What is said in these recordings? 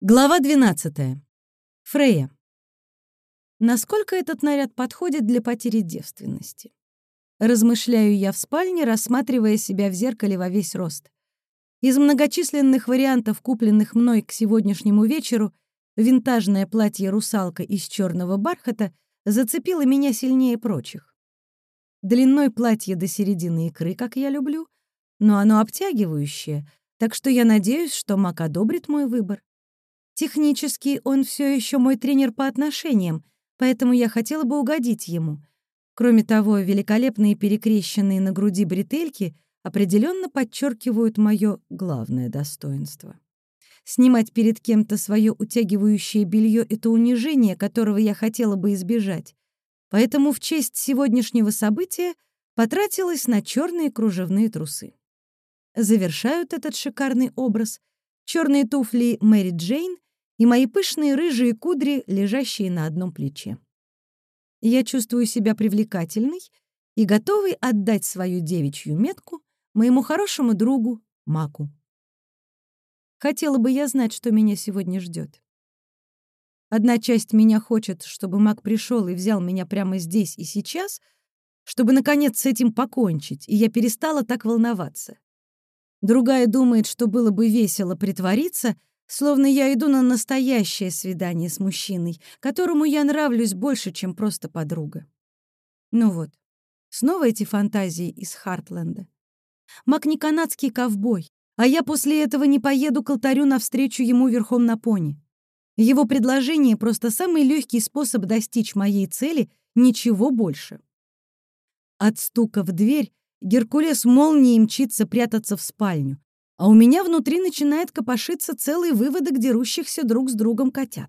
Глава 12. Фрея. Насколько этот наряд подходит для потери девственности? Размышляю я в спальне, рассматривая себя в зеркале во весь рост. Из многочисленных вариантов, купленных мной к сегодняшнему вечеру, винтажное платье «Русалка» из черного бархата зацепило меня сильнее прочих. Длиной платье до середины икры, как я люблю, но оно обтягивающее, так что я надеюсь, что Мак одобрит мой выбор. Технически он все еще мой тренер по отношениям, поэтому я хотела бы угодить ему. Кроме того, великолепные перекрещенные на груди бретельки определенно подчеркивают мое главное достоинство. Снимать перед кем-то свое утягивающее белье — это унижение, которого я хотела бы избежать. Поэтому в честь сегодняшнего события потратилась на черные кружевные трусы. Завершают этот шикарный образ черные туфли Мэри Джейн и мои пышные рыжие кудри, лежащие на одном плече. Я чувствую себя привлекательной и готовой отдать свою девичью метку моему хорошему другу Маку. Хотела бы я знать, что меня сегодня ждет. Одна часть меня хочет, чтобы Мак пришел и взял меня прямо здесь и сейчас, чтобы, наконец, с этим покончить, и я перестала так волноваться. Другая думает, что было бы весело притвориться — Словно я иду на настоящее свидание с мужчиной, которому я нравлюсь больше, чем просто подруга. Ну вот, снова эти фантазии из Хартленда. Мак не канадский ковбой, а я после этого не поеду к алтарю навстречу ему верхом на пони. Его предложение — просто самый легкий способ достичь моей цели, ничего больше. От стука в дверь Геркулес молнией мчится прятаться в спальню, а у меня внутри начинает копошиться целый выводок дерущихся друг с другом котят.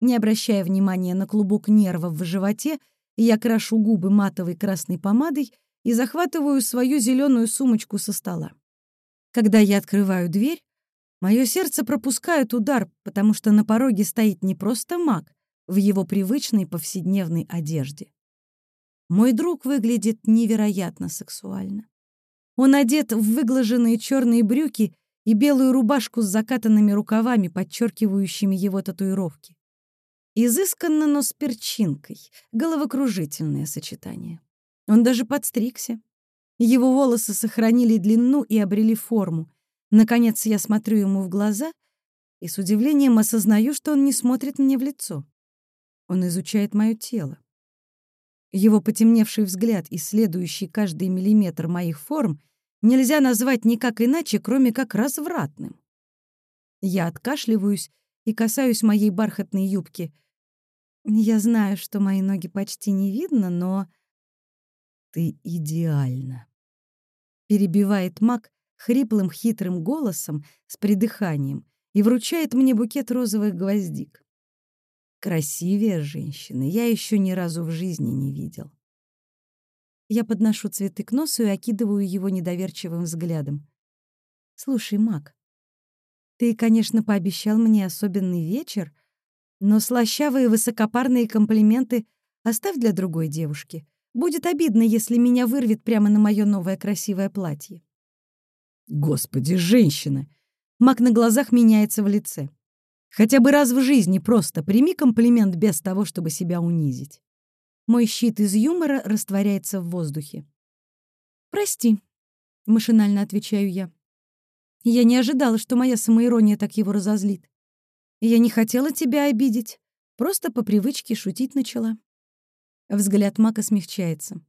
Не обращая внимания на клубок нервов в животе, я крашу губы матовой красной помадой и захватываю свою зеленую сумочку со стола. Когда я открываю дверь, мое сердце пропускает удар, потому что на пороге стоит не просто маг в его привычной повседневной одежде. Мой друг выглядит невероятно сексуально. Он одет в выглаженные черные брюки и белую рубашку с закатанными рукавами, подчеркивающими его татуировки. Изысканно, но с перчинкой. Головокружительное сочетание. Он даже подстригся. Его волосы сохранили длину и обрели форму. Наконец я смотрю ему в глаза и с удивлением осознаю, что он не смотрит мне в лицо. Он изучает мое тело. Его потемневший взгляд, исследующий каждый миллиметр моих форм, нельзя назвать никак иначе, кроме как развратным. Я откашливаюсь и касаюсь моей бархатной юбки. Я знаю, что мои ноги почти не видно, но... «Ты идеальна», — перебивает маг хриплым хитрым голосом с придыханием и вручает мне букет розовых гвоздик. Красивее женщины я еще ни разу в жизни не видел. Я подношу цветы к носу и окидываю его недоверчивым взглядом. «Слушай, Мак, ты, конечно, пообещал мне особенный вечер, но слащавые высокопарные комплименты оставь для другой девушки. Будет обидно, если меня вырвет прямо на мое новое красивое платье». «Господи, женщина!» Мак на глазах меняется в лице. Хотя бы раз в жизни просто прими комплимент без того, чтобы себя унизить. Мой щит из юмора растворяется в воздухе. «Прости», — машинально отвечаю я. Я не ожидала, что моя самоирония так его разозлит. Я не хотела тебя обидеть, просто по привычке шутить начала. Взгляд Мака смягчается.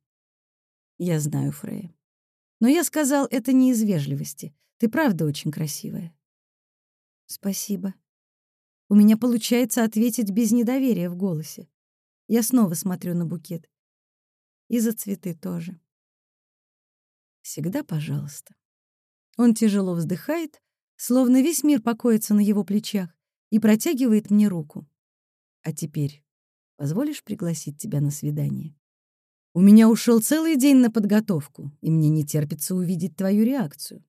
Я знаю, Фрея. Но я сказал это не из вежливости. Ты правда очень красивая. Спасибо. У меня получается ответить без недоверия в голосе. Я снова смотрю на букет. И за цветы тоже. Всегда пожалуйста. Он тяжело вздыхает, словно весь мир покоится на его плечах, и протягивает мне руку. А теперь позволишь пригласить тебя на свидание? У меня ушел целый день на подготовку, и мне не терпится увидеть твою реакцию.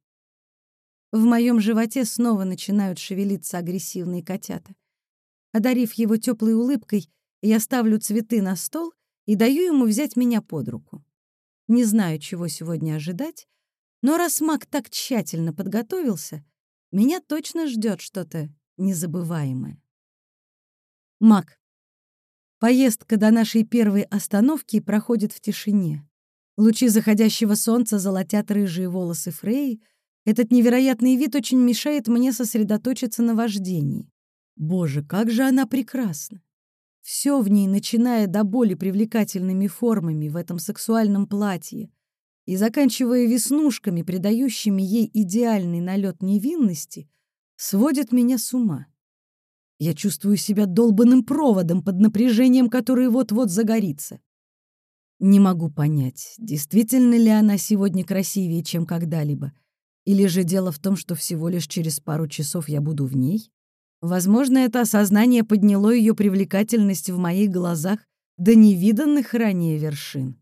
В моем животе снова начинают шевелиться агрессивные котята. Одарив его теплой улыбкой, я ставлю цветы на стол и даю ему взять меня под руку. Не знаю, чего сегодня ожидать, но раз Мак так тщательно подготовился, меня точно ждет что-то незабываемое. Мак. Поездка до нашей первой остановки проходит в тишине. Лучи заходящего солнца золотят рыжие волосы Фреи. Этот невероятный вид очень мешает мне сосредоточиться на вождении. Боже, как же она прекрасна! Все в ней, начиная до боли привлекательными формами в этом сексуальном платье и заканчивая веснушками, придающими ей идеальный налет невинности, сводит меня с ума. Я чувствую себя долбанным проводом под напряжением, которое вот-вот загорится. Не могу понять, действительно ли она сегодня красивее, чем когда-либо, или же дело в том, что всего лишь через пару часов я буду в ней? Возможно, это осознание подняло ее привлекательность в моих глазах до невиданных ранее вершин.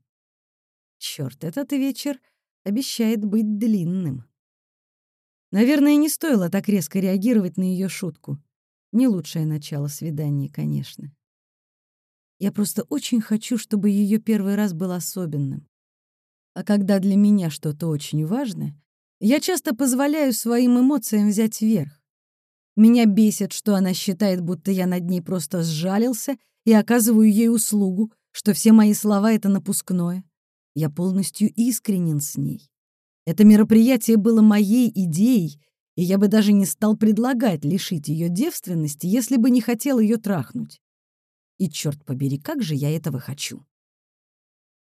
Черт, этот вечер обещает быть длинным. Наверное, не стоило так резко реагировать на ее шутку. Не лучшее начало свидания, конечно. Я просто очень хочу, чтобы ее первый раз был особенным. А когда для меня что-то очень важное, я часто позволяю своим эмоциям взять верх. Меня бесит, что она считает, будто я над ней просто сжалился и оказываю ей услугу, что все мои слова — это напускное. Я полностью искренен с ней. Это мероприятие было моей идеей, и я бы даже не стал предлагать лишить ее девственности, если бы не хотел ее трахнуть. И, черт побери, как же я этого хочу.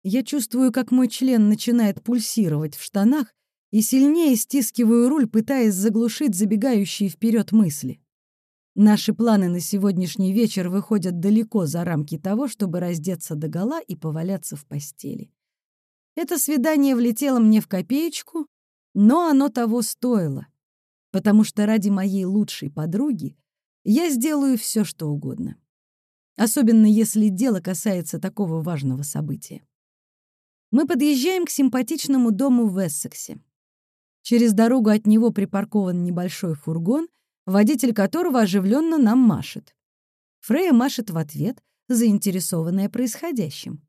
Я чувствую, как мой член начинает пульсировать в штанах, и сильнее стискиваю руль, пытаясь заглушить забегающие вперед мысли. Наши планы на сегодняшний вечер выходят далеко за рамки того, чтобы раздеться догола и поваляться в постели. Это свидание влетело мне в копеечку, но оно того стоило потому что ради моей лучшей подруги я сделаю все, что угодно. Особенно если дело касается такого важного события. Мы подъезжаем к симпатичному дому в Эссексе. Через дорогу от него припаркован небольшой фургон, водитель которого оживленно нам машет. Фрея машет в ответ, заинтересованная происходящим.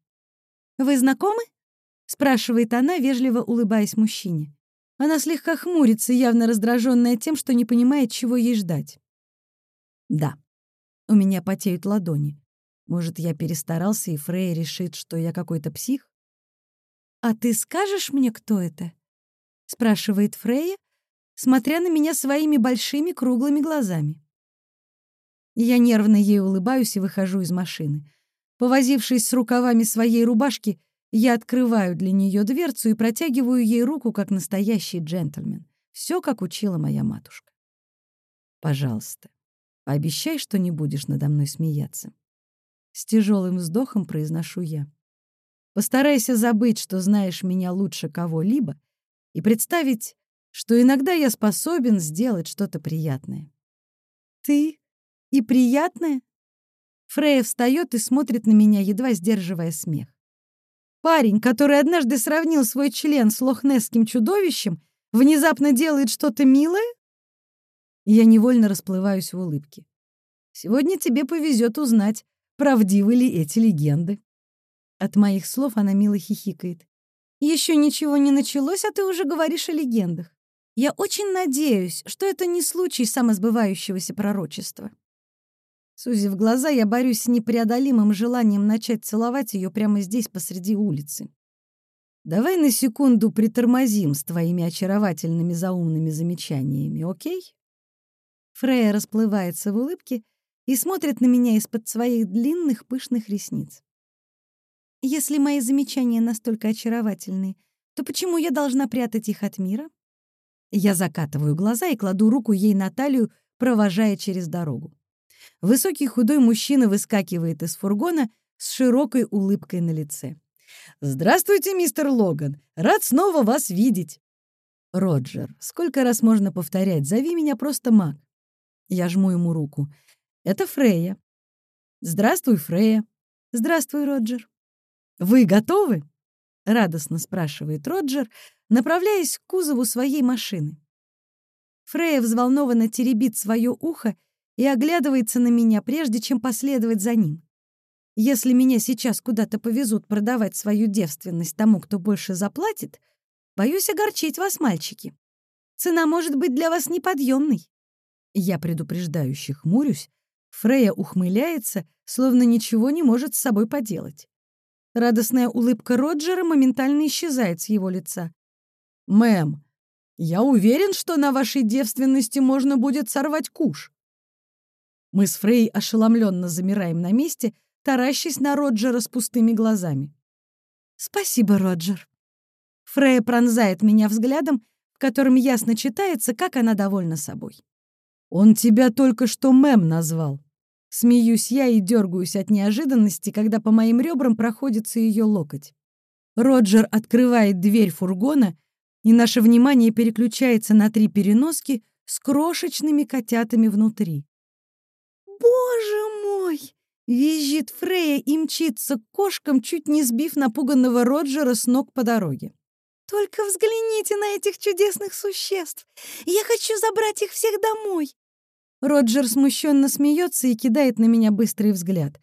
«Вы знакомы?» — спрашивает она, вежливо улыбаясь мужчине. Она слегка хмурится, явно раздраженная тем, что не понимает, чего ей ждать. Да, у меня потеют ладони. Может, я перестарался, и Фрей решит, что я какой-то псих? «А ты скажешь мне, кто это?» — спрашивает Фрея, смотря на меня своими большими круглыми глазами. Я нервно ей улыбаюсь и выхожу из машины. Повозившись с рукавами своей рубашки, я открываю для нее дверцу и протягиваю ей руку, как настоящий джентльмен. Все, как учила моя матушка. Пожалуйста, пообещай, что не будешь надо мной смеяться. С тяжелым вздохом произношу я. Постарайся забыть, что знаешь меня лучше кого-либо, и представить, что иногда я способен сделать что-то приятное. Ты и приятное? Фрея встает и смотрит на меня, едва сдерживая смех. Парень, который однажды сравнил свой член с лохнесским чудовищем, внезапно делает что-то милое? Я невольно расплываюсь в улыбке. Сегодня тебе повезет узнать, правдивы ли эти легенды. От моих слов она мило хихикает. Еще ничего не началось, а ты уже говоришь о легендах. Я очень надеюсь, что это не случай самосбывающегося пророчества. Сузив глаза, я борюсь с непреодолимым желанием начать целовать ее прямо здесь, посреди улицы. Давай на секунду притормозим с твоими очаровательными заумными замечаниями, окей? Фрея расплывается в улыбке и смотрит на меня из-под своих длинных пышных ресниц. Если мои замечания настолько очаровательные, то почему я должна прятать их от мира? Я закатываю глаза и кладу руку ей на талию, провожая через дорогу. Высокий худой мужчина выскакивает из фургона с широкой улыбкой на лице. «Здравствуйте, мистер Логан! Рад снова вас видеть!» «Роджер, сколько раз можно повторять? Зови меня просто Мак». Я жму ему руку. «Это Фрея». «Здравствуй, Фрея». «Здравствуй, Роджер». «Вы готовы?» — радостно спрашивает Роджер, направляясь к кузову своей машины. Фрея взволнованно теребит свое ухо и оглядывается на меня, прежде чем последовать за ним. Если меня сейчас куда-то повезут продавать свою девственность тому, кто больше заплатит, боюсь огорчить вас, мальчики. Цена может быть для вас неподъемной. Я предупреждающе хмурюсь, Фрея ухмыляется, словно ничего не может с собой поделать. Радостная улыбка Роджера моментально исчезает с его лица. «Мэм, я уверен, что на вашей девственности можно будет сорвать куш». Мы с Фрей ошеломленно замираем на месте, таращась на Роджера с пустыми глазами. «Спасибо, Роджер». Фрея пронзает меня взглядом, в котором ясно читается, как она довольна собой. «Он тебя только что мэм назвал». Смеюсь я и дергаюсь от неожиданности, когда по моим ребрам проходится ее локоть. Роджер открывает дверь фургона, и наше внимание переключается на три переноски с крошечными котятами внутри. «Боже мой!» — визжит Фрея и мчится к кошкам, чуть не сбив напуганного Роджера с ног по дороге. «Только взгляните на этих чудесных существ! Я хочу забрать их всех домой!» Роджер смущенно смеется и кидает на меня быстрый взгляд.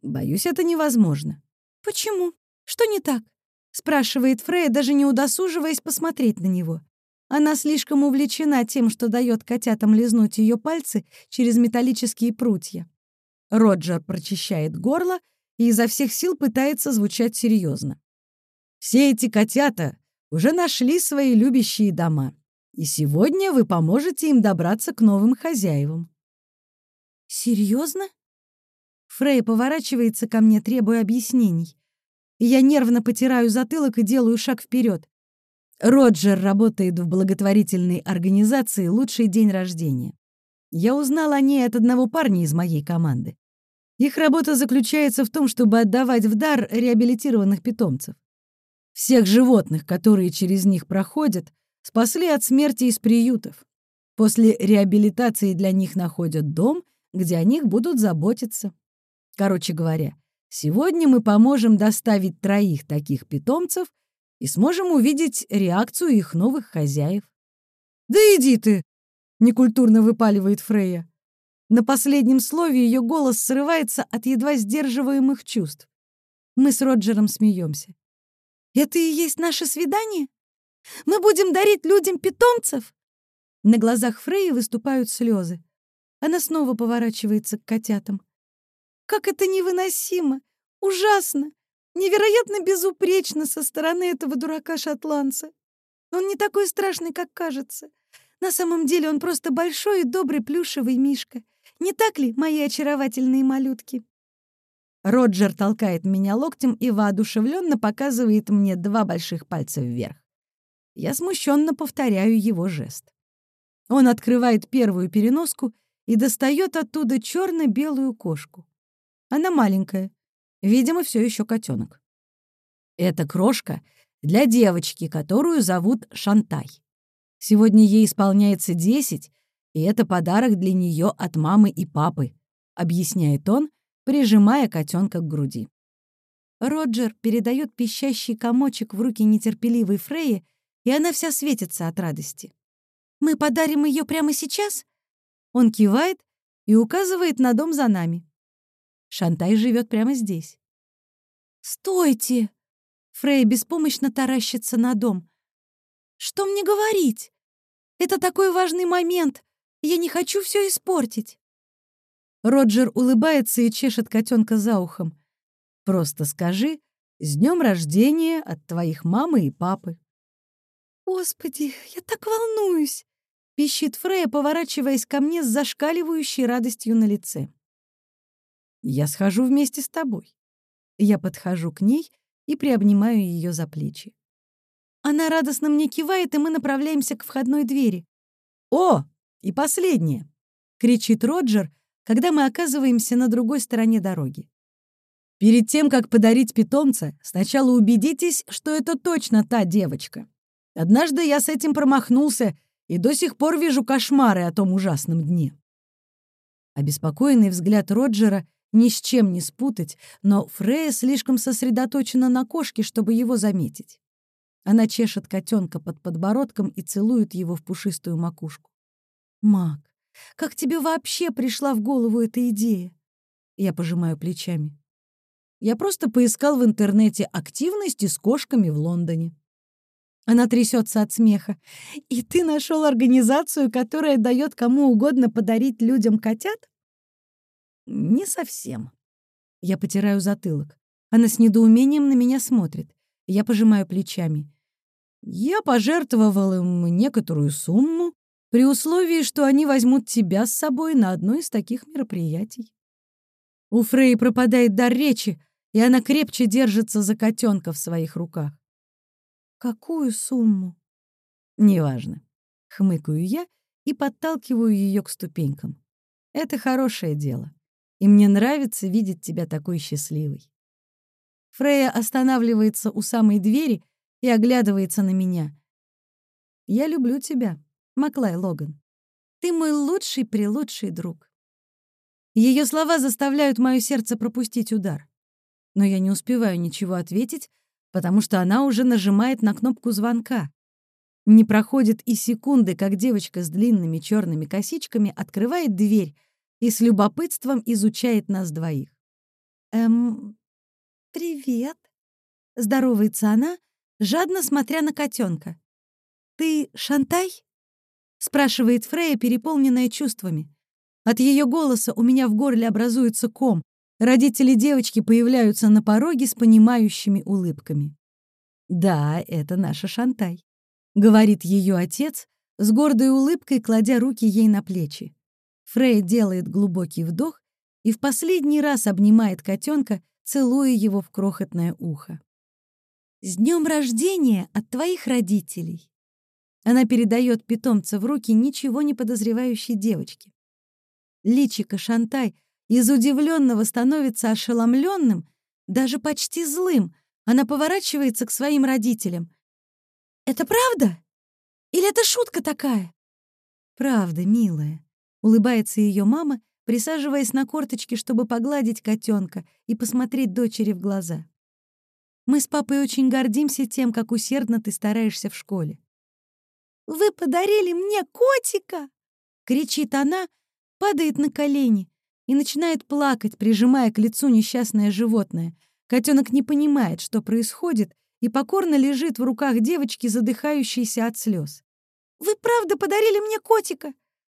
Боюсь, это невозможно. «Почему? Что не так?» — спрашивает Фрея, даже не удосуживаясь посмотреть на него. Она слишком увлечена тем, что дает котятам лизнуть ее пальцы через металлические прутья. Роджер прочищает горло и изо всех сил пытается звучать серьезно. «Все эти котята уже нашли свои любящие дома, и сегодня вы поможете им добраться к новым хозяевам». «Серьезно?» Фрей поворачивается ко мне, требуя объяснений. Я нервно потираю затылок и делаю шаг вперед. Роджер работает в благотворительной организации «Лучший день рождения». Я узнал о ней от одного парня из моей команды. Их работа заключается в том, чтобы отдавать в дар реабилитированных питомцев. Всех животных, которые через них проходят, спасли от смерти из приютов. После реабилитации для них находят дом, где о них будут заботиться. Короче говоря, сегодня мы поможем доставить троих таких питомцев и сможем увидеть реакцию их новых хозяев. «Да иди ты!» — некультурно выпаливает Фрея. На последнем слове ее голос срывается от едва сдерживаемых чувств. Мы с Роджером смеемся. «Это и есть наше свидание? Мы будем дарить людям питомцев?» На глазах Фреи выступают слезы. Она снова поворачивается к котятам. «Как это невыносимо! Ужасно! Невероятно безупречно со стороны этого дурака-шотландца. Он не такой страшный, как кажется. На самом деле он просто большой и добрый плюшевый мишка. Не так ли, мои очаровательные малютки? Роджер толкает меня локтем и воодушевленно показывает мне два больших пальца вверх. Я смущенно повторяю его жест. Он открывает первую переноску и достает оттуда черно-белую кошку. Она маленькая, Видимо, все еще котенок. Это крошка для девочки, которую зовут Шантай. Сегодня ей исполняется 10, и это подарок для нее от мамы и папы, объясняет он, прижимая котенка к груди. Роджер передает пищащий комочек в руки нетерпеливой Фреи, и она вся светится от радости. «Мы подарим ее прямо сейчас?» Он кивает и указывает на дом за нами. Шантай живет прямо здесь. «Стойте!» Фрей беспомощно таращится на дом. «Что мне говорить? Это такой важный момент. Я не хочу все испортить». Роджер улыбается и чешет котенка за ухом. «Просто скажи, с днем рождения от твоих мамы и папы». «Господи, я так волнуюсь!» — пищит Фрея, поворачиваясь ко мне с зашкаливающей радостью на лице. Я схожу вместе с тобой. Я подхожу к ней и приобнимаю ее за плечи. Она радостно мне кивает, и мы направляемся к входной двери. «О, и последнее!» — кричит Роджер, когда мы оказываемся на другой стороне дороги. Перед тем, как подарить питомца, сначала убедитесь, что это точно та девочка. Однажды я с этим промахнулся и до сих пор вижу кошмары о том ужасном дне. Обеспокоенный взгляд Роджера ни с чем не спутать, но Фрея слишком сосредоточена на кошке, чтобы его заметить. Она чешет котенка под подбородком и целует его в пушистую макушку. «Мак, как тебе вообще пришла в голову эта идея?» Я пожимаю плечами. Я просто поискал в интернете активности с кошками в Лондоне. Она трясется от смеха. «И ты нашел организацию, которая дает кому угодно подарить людям котят?» «Не совсем». Я потираю затылок. Она с недоумением на меня смотрит. Я пожимаю плечами. «Я пожертвовал им некоторую сумму, при условии, что они возьмут тебя с собой на одно из таких мероприятий». У Фрей пропадает дар речи, и она крепче держится за котенка в своих руках. «Какую сумму?» «Неважно». Хмыкаю я и подталкиваю ее к ступенькам. «Это хорошее дело, и мне нравится видеть тебя такой счастливой». Фрея останавливается у самой двери и оглядывается на меня. «Я люблю тебя, Маклай Логан. Ты мой лучший-прелучший друг». Ее слова заставляют мое сердце пропустить удар. Но я не успеваю ничего ответить, потому что она уже нажимает на кнопку звонка. Не проходит и секунды, как девочка с длинными черными косичками открывает дверь и с любопытством изучает нас двоих. «Эм, привет», — здоровается она, жадно смотря на котенка. «Ты Шантай?» — спрашивает Фрея, переполненная чувствами. От ее голоса у меня в горле образуется ком, Родители девочки появляются на пороге с понимающими улыбками. «Да, это наша Шантай», — говорит ее отец, с гордой улыбкой кладя руки ей на плечи. Фрей делает глубокий вдох и в последний раз обнимает котенка, целуя его в крохотное ухо. «С днем рождения от твоих родителей!» Она передает питомца в руки ничего не подозревающей девочки. Личико Шантай — из удивленного становится ошеломленным, даже почти злым. Она поворачивается к своим родителям. «Это правда? Или это шутка такая?» «Правда, милая», — улыбается ее мама, присаживаясь на корточки, чтобы погладить котенка и посмотреть дочери в глаза. «Мы с папой очень гордимся тем, как усердно ты стараешься в школе». «Вы подарили мне котика!» — кричит она, падает на колени и начинает плакать, прижимая к лицу несчастное животное. Котенок не понимает, что происходит, и покорно лежит в руках девочки, задыхающейся от слез. «Вы правда подарили мне котика?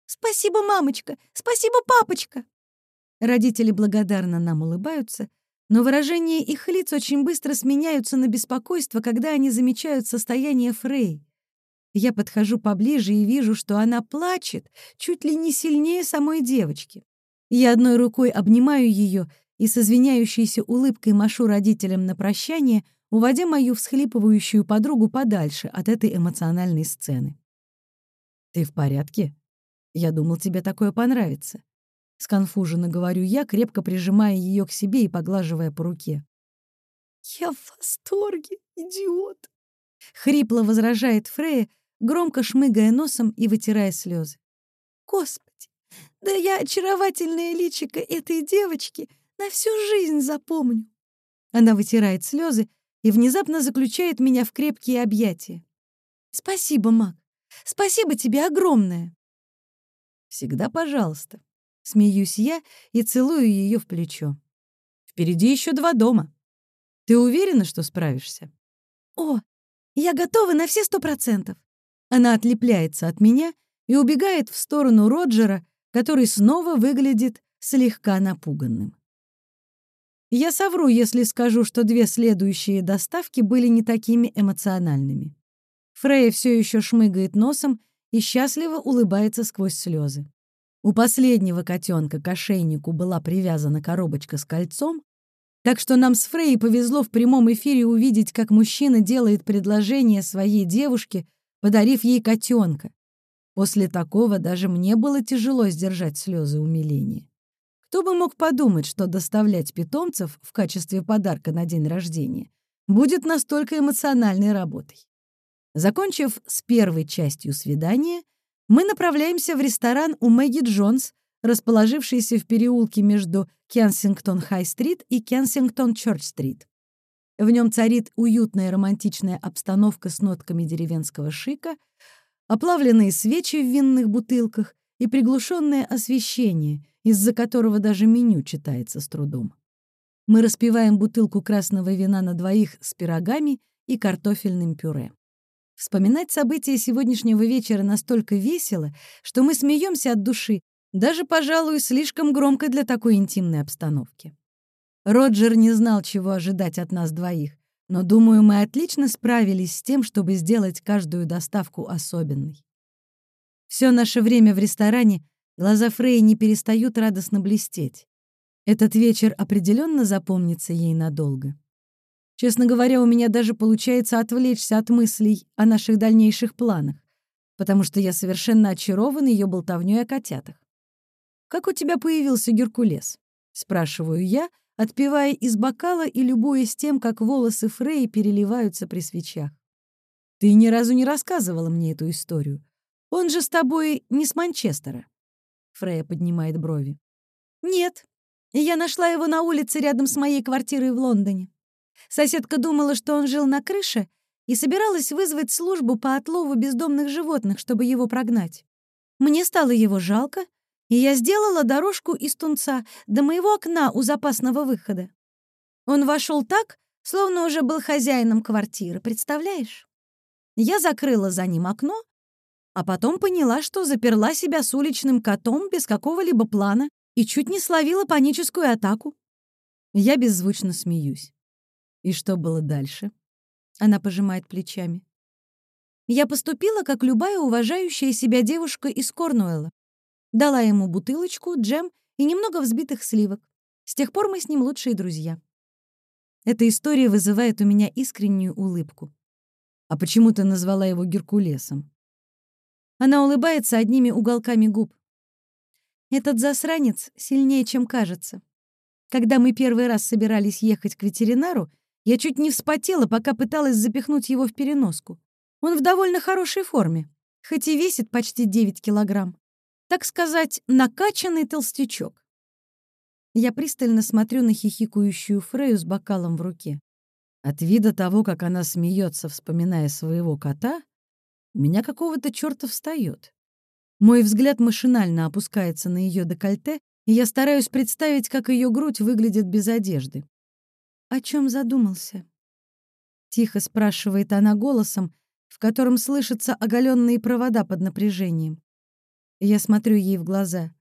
Спасибо, мамочка! Спасибо, папочка!» Родители благодарно нам улыбаются, но выражения их лиц очень быстро сменяются на беспокойство, когда они замечают состояние Фрей. Я подхожу поближе и вижу, что она плачет чуть ли не сильнее самой девочки. Я одной рукой обнимаю ее и с извиняющейся улыбкой машу родителям на прощание, уводя мою всхлипывающую подругу подальше от этой эмоциональной сцены. «Ты в порядке? Я думал, тебе такое понравится». Сконфуженно говорю я, крепко прижимая ее к себе и поглаживая по руке. «Я в восторге, идиот!» — хрипло возражает Фрея, громко шмыгая носом и вытирая слезы. «Господи, да я очаровательное личико этой девочки на всю жизнь запомню. Она вытирает слезы и внезапно заключает меня в крепкие объятия. Спасибо, Мак. Спасибо тебе огромное. Всегда пожалуйста. Смеюсь я и целую ее в плечо. Впереди еще два дома. Ты уверена, что справишься? О, я готова на все сто процентов. Она отлепляется от меня и убегает в сторону Роджера, который снова выглядит слегка напуганным. Я совру, если скажу, что две следующие доставки были не такими эмоциональными. Фрей все еще шмыгает носом и счастливо улыбается сквозь слезы. У последнего котенка к ошейнику была привязана коробочка с кольцом, так что нам с Фрей повезло в прямом эфире увидеть, как мужчина делает предложение своей девушке, подарив ей котенка. После такого даже мне было тяжело сдержать слезы умиления. Кто бы мог подумать, что доставлять питомцев в качестве подарка на день рождения будет настолько эмоциональной работой. Закончив с первой частью свидания, мы направляемся в ресторан у Мэгги Джонс, расположившийся в переулке между Кенсингтон-Хай-стрит и Кенсингтон-Чорч-стрит. В нем царит уютная романтичная обстановка с нотками деревенского шика — оплавленные свечи в винных бутылках и приглушенное освещение, из-за которого даже меню читается с трудом. Мы распиваем бутылку красного вина на двоих с пирогами и картофельным пюре. Вспоминать события сегодняшнего вечера настолько весело, что мы смеемся от души, даже, пожалуй, слишком громко для такой интимной обстановки. Роджер не знал, чего ожидать от нас двоих, но, думаю, мы отлично справились с тем, чтобы сделать каждую доставку особенной. Все наше время в ресторане глаза Фреи не перестают радостно блестеть. Этот вечер определенно запомнится ей надолго. Честно говоря, у меня даже получается отвлечься от мыслей о наших дальнейших планах, потому что я совершенно очарован ее болтовнёй о котятах. «Как у тебя появился Геркулес?» — спрашиваю я, отпивая из бокала и любуясь тем, как волосы Фреи переливаются при свечах. «Ты ни разу не рассказывала мне эту историю. Он же с тобой не с Манчестера». Фрея поднимает брови. «Нет, я нашла его на улице рядом с моей квартирой в Лондоне. Соседка думала, что он жил на крыше, и собиралась вызвать службу по отлову бездомных животных, чтобы его прогнать. Мне стало его жалко, и я сделала дорожку из тунца до моего окна у запасного выхода. Он вошел так, словно уже был хозяином квартиры, представляешь? Я закрыла за ним окно, а потом поняла, что заперла себя с уличным котом без какого-либо плана и чуть не словила паническую атаку. Я беззвучно смеюсь. И что было дальше? Она пожимает плечами. Я поступила, как любая уважающая себя девушка из Корнуэлла. Дала ему бутылочку, джем и немного взбитых сливок. С тех пор мы с ним лучшие друзья. Эта история вызывает у меня искреннюю улыбку. А почему ты назвала его Геркулесом? Она улыбается одними уголками губ. Этот засранец сильнее, чем кажется. Когда мы первый раз собирались ехать к ветеринару, я чуть не вспотела, пока пыталась запихнуть его в переноску. Он в довольно хорошей форме, хоть и весит почти 9 килограмм так сказать, накачанный толстячок. Я пристально смотрю на хихикающую Фрею с бокалом в руке. От вида того, как она смеется, вспоминая своего кота, у меня какого-то черта встает. Мой взгляд машинально опускается на ее декольте, и я стараюсь представить, как ее грудь выглядит без одежды. «О чем задумался?» Тихо спрашивает она голосом, в котором слышатся оголенные провода под напряжением. Я смотрю ей в глаза.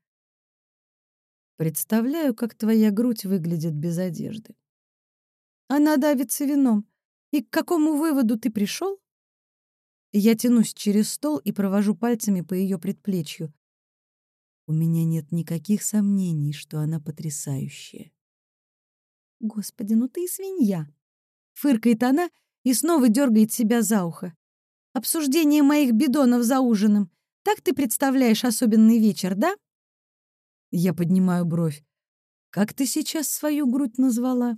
Представляю, как твоя грудь выглядит без одежды. Она давится вином. И к какому выводу ты пришел? Я тянусь через стол и провожу пальцами по ее предплечью. У меня нет никаких сомнений, что она потрясающая. Господи, ну ты и свинья. Фыркает она и снова дергает себя за ухо. Обсуждение моих бидонов за ужином так ты представляешь особенный вечер, да?» Я поднимаю бровь. «Как ты сейчас свою грудь назвала?»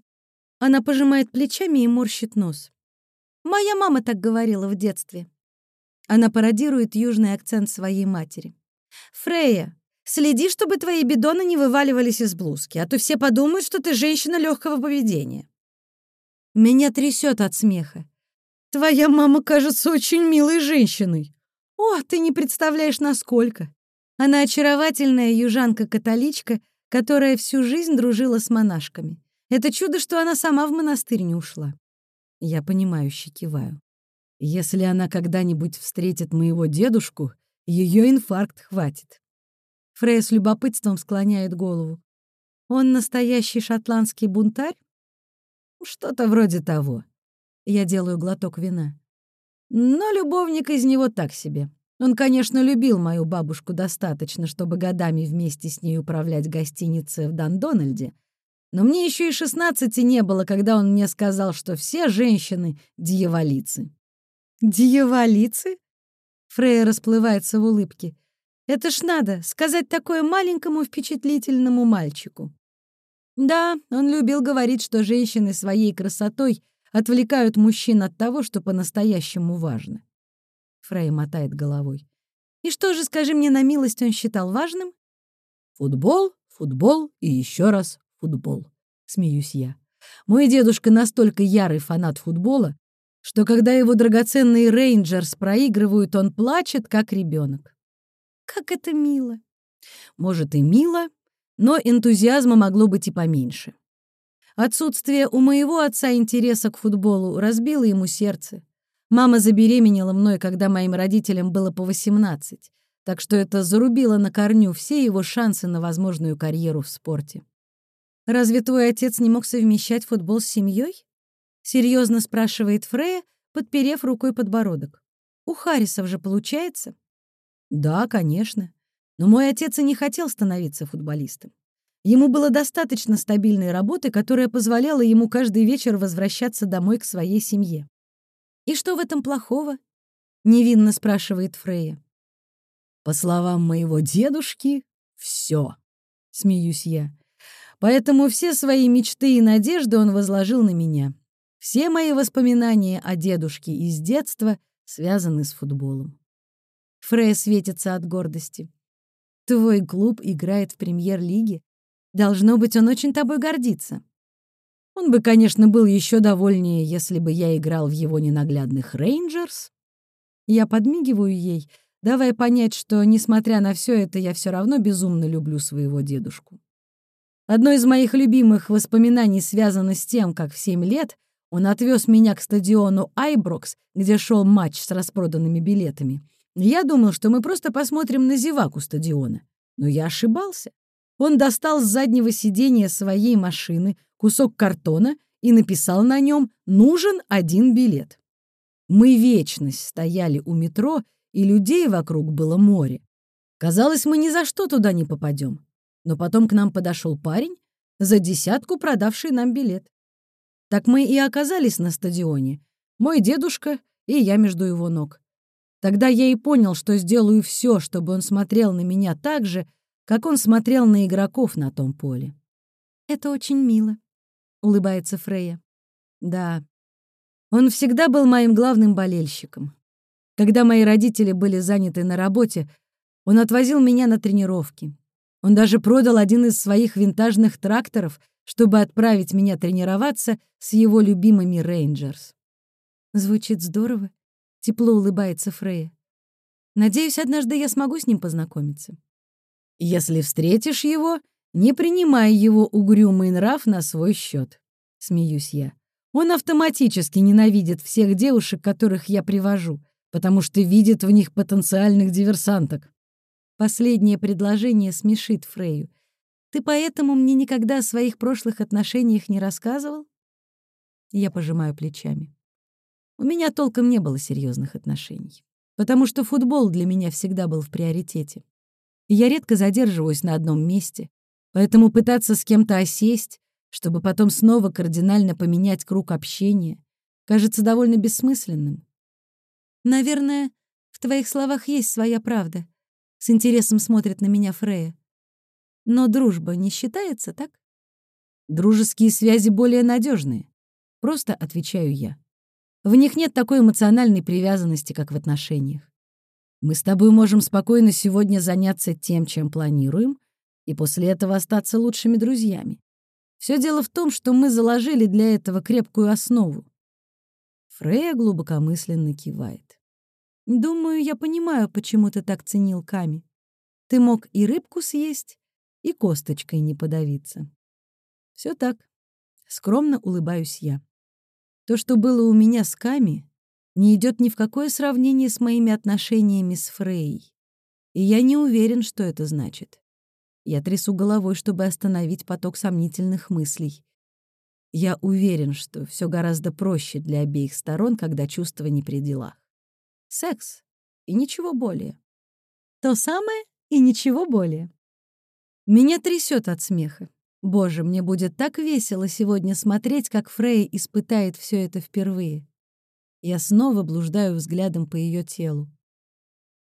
Она пожимает плечами и морщит нос. «Моя мама так говорила в детстве». Она пародирует южный акцент своей матери. «Фрея, следи, чтобы твои бидоны не вываливались из блузки, а то все подумают, что ты женщина легкого поведения». Меня трясет от смеха. «Твоя мама кажется очень милой женщиной». О, ты не представляешь, насколько. Она очаровательная южанка-католичка, которая всю жизнь дружила с монашками. Это чудо, что она сама в монастырь не ушла. Я понимающе киваю. Если она когда-нибудь встретит моего дедушку, ее инфаркт хватит. Фрея с любопытством склоняет голову. Он настоящий шотландский бунтарь? Что-то вроде того. Я делаю глоток вина. Но любовник из него так себе. Он, конечно, любил мою бабушку достаточно, чтобы годами вместе с ней управлять гостиницей в Дандональде, но мне еще и шестнадцати не было, когда он мне сказал, что все женщины — дьяволицы. «Дьяволицы?» Фрея расплывается в улыбке. «Это ж надо, сказать такое маленькому впечатлительному мальчику». Да, он любил говорить, что женщины своей красотой отвлекают мужчин от того, что по-настоящему важно. Фрея мотает головой. И что же, скажи мне на милость, он считал важным? Футбол, футбол и еще раз футбол. Смеюсь я. Мой дедушка настолько ярый фанат футбола, что когда его драгоценные рейнджерс проигрывают, он плачет, как ребенок. Как это мило. Может, и мило, но энтузиазма могло быть и поменьше. Отсутствие у моего отца интереса к футболу разбило ему сердце. Мама забеременела мной, когда моим родителям было по 18, так что это зарубило на корню все его шансы на возможную карьеру в спорте. «Разве твой отец не мог совмещать футбол с семьей? серьезно спрашивает Фрея, подперев рукой подбородок. «У Харрисов же получается?» «Да, конечно. Но мой отец и не хотел становиться футболистом. Ему было достаточно стабильной работы, которая позволяла ему каждый вечер возвращаться домой к своей семье. «И что в этом плохого?» — невинно спрашивает Фрея. «По словам моего дедушки, все», — смеюсь я. «Поэтому все свои мечты и надежды он возложил на меня. Все мои воспоминания о дедушке из детства связаны с футболом». Фрея светится от гордости. «Твой клуб играет в премьер-лиге? Должно быть, он очень тобой гордится. Он бы, конечно, был еще довольнее, если бы я играл в его ненаглядных рейнджерс. Я подмигиваю ей, давая понять, что, несмотря на все это, я все равно безумно люблю своего дедушку. Одно из моих любимых воспоминаний связано с тем, как в семь лет он отвез меня к стадиону Айброкс, где шел матч с распроданными билетами. Я думал, что мы просто посмотрим на зеваку стадиона. Но я ошибался. Он достал с заднего сиденья своей машины кусок картона и написал на нем «Нужен один билет». Мы вечность стояли у метро, и людей вокруг было море. Казалось, мы ни за что туда не попадем. Но потом к нам подошел парень, за десятку продавший нам билет. Так мы и оказались на стадионе. Мой дедушка и я между его ног. Тогда я и понял, что сделаю все, чтобы он смотрел на меня так же, как он смотрел на игроков на том поле. «Это очень мило», — улыбается Фрея. «Да, он всегда был моим главным болельщиком. Когда мои родители были заняты на работе, он отвозил меня на тренировки. Он даже продал один из своих винтажных тракторов, чтобы отправить меня тренироваться с его любимыми рейнджерс. Звучит здорово. Тепло улыбается Фрея. Надеюсь, однажды я смогу с ним познакомиться. Если встретишь его, не принимай его угрюмый нрав на свой счет. Смеюсь я. Он автоматически ненавидит всех девушек, которых я привожу, потому что видит в них потенциальных диверсанток. Последнее предложение смешит Фрею. Ты поэтому мне никогда о своих прошлых отношениях не рассказывал? Я пожимаю плечами. У меня толком не было серьезных отношений, потому что футбол для меня всегда был в приоритете я редко задерживаюсь на одном месте, поэтому пытаться с кем-то осесть, чтобы потом снова кардинально поменять круг общения, кажется довольно бессмысленным. «Наверное, в твоих словах есть своя правда», — с интересом смотрит на меня Фрея. «Но дружба не считается, так?» «Дружеские связи более надежные. просто отвечаю я. В них нет такой эмоциональной привязанности, как в отношениях. Мы с тобой можем спокойно сегодня заняться тем, чем планируем, и после этого остаться лучшими друзьями. Все дело в том, что мы заложили для этого крепкую основу. Фрея глубокомысленно кивает. Думаю, я понимаю, почему ты так ценил Ками. Ты мог и рыбку съесть, и косточкой не подавиться. Все так. Скромно улыбаюсь я. То, что было у меня с Ками, не идет ни в какое сравнение с моими отношениями с Фрей. И я не уверен, что это значит. Я трясу головой, чтобы остановить поток сомнительных мыслей. Я уверен, что все гораздо проще для обеих сторон, когда чувства не при делах. Секс и ничего более. То самое и ничего более. Меня трясет от смеха. Боже, мне будет так весело сегодня смотреть, как Фрей испытает все это впервые. Я снова блуждаю взглядом по ее телу.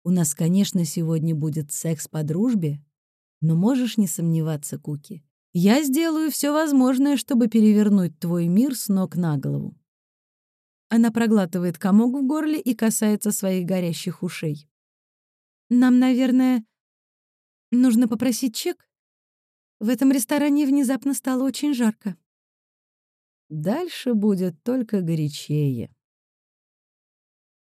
У нас, конечно, сегодня будет секс по дружбе, но можешь не сомневаться, Куки. Я сделаю все возможное, чтобы перевернуть твой мир с ног на голову. Она проглатывает комок в горле и касается своих горящих ушей. Нам, наверное, нужно попросить чек? В этом ресторане внезапно стало очень жарко. Дальше будет только горячее.